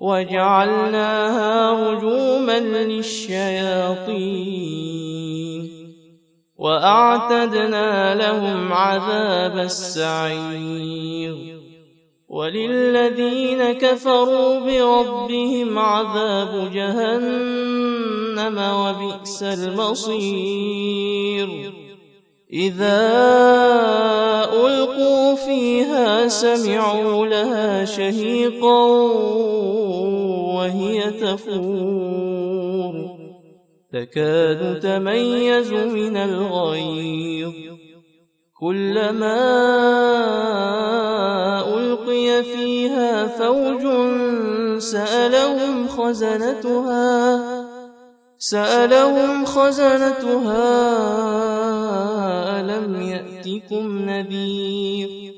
وجعلناها رجوما للشياطين. وأعتدنا لهم عذاب السعير. وللذين كفروا بربهم عذاب جهنم وبئس المصير. إذا ألقوا فيها سمعوا لها شهيقا. وهي تفور. تكاد تميز من الغيظ. كلما ألقي فيها فوج سألهم خزنتها. سألهم خزنتها. ألم يأتكم نذير؟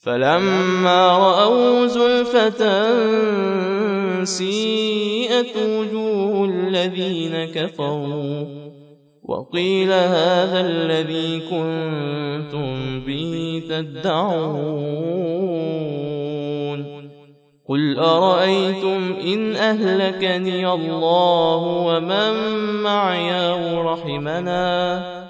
فلما رأوا زلفة سيئت وجوه الذين كفروا وقيل هذا الذي كنتم به تدعون قل أرأيتم إن أهلكني الله ومن معي رحمنا